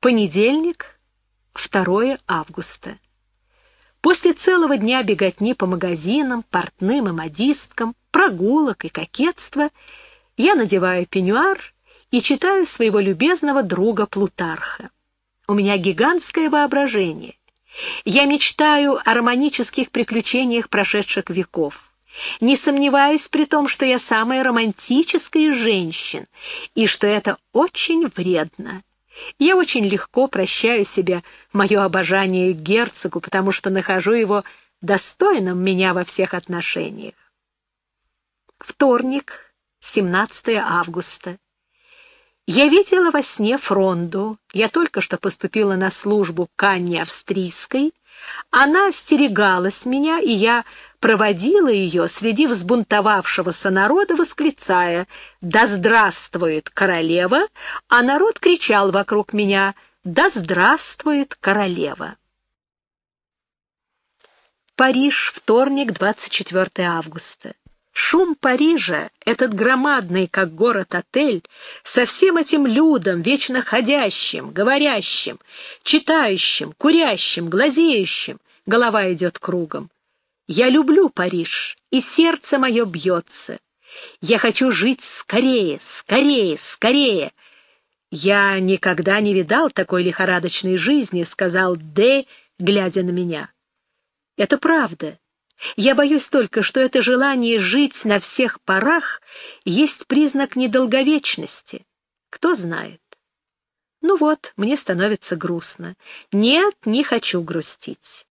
Понедельник, 2 августа. После целого дня беготни по магазинам, портным и модисткам, прогулок и кокетства я надеваю пеньюар и читаю своего любезного друга Плутарха. У меня гигантское воображение. Я мечтаю о романических приключениях прошедших веков, не сомневаясь при том, что я самая романтическая из женщин, и что это очень вредно. Я очень легко прощаю себе мое обожание к герцогу, потому что нахожу его достойным меня во всех отношениях. Вторник, 17 августа. Я видела во сне Фронду. Я только что поступила на службу к Анне Австрийской. Она остерегалась меня, и я проводила ее среди взбунтовавшегося народа, восклицая «Да здравствует королева!», а народ кричал вокруг меня «Да здравствует королева!». Париж, вторник, 24 августа. Шум Парижа, этот громадный, как город-отель, со всем этим людом, вечно ходящим, говорящим, читающим, курящим, глазеющим, голова идет кругом. Я люблю Париж, и сердце мое бьется. Я хочу жить скорее, скорее, скорее. Я никогда не видал такой лихорадочной жизни, сказал Д, глядя на меня. Это правда. Я боюсь только, что это желание жить на всех парах есть признак недолговечности. Кто знает. Ну вот, мне становится грустно. Нет, не хочу грустить.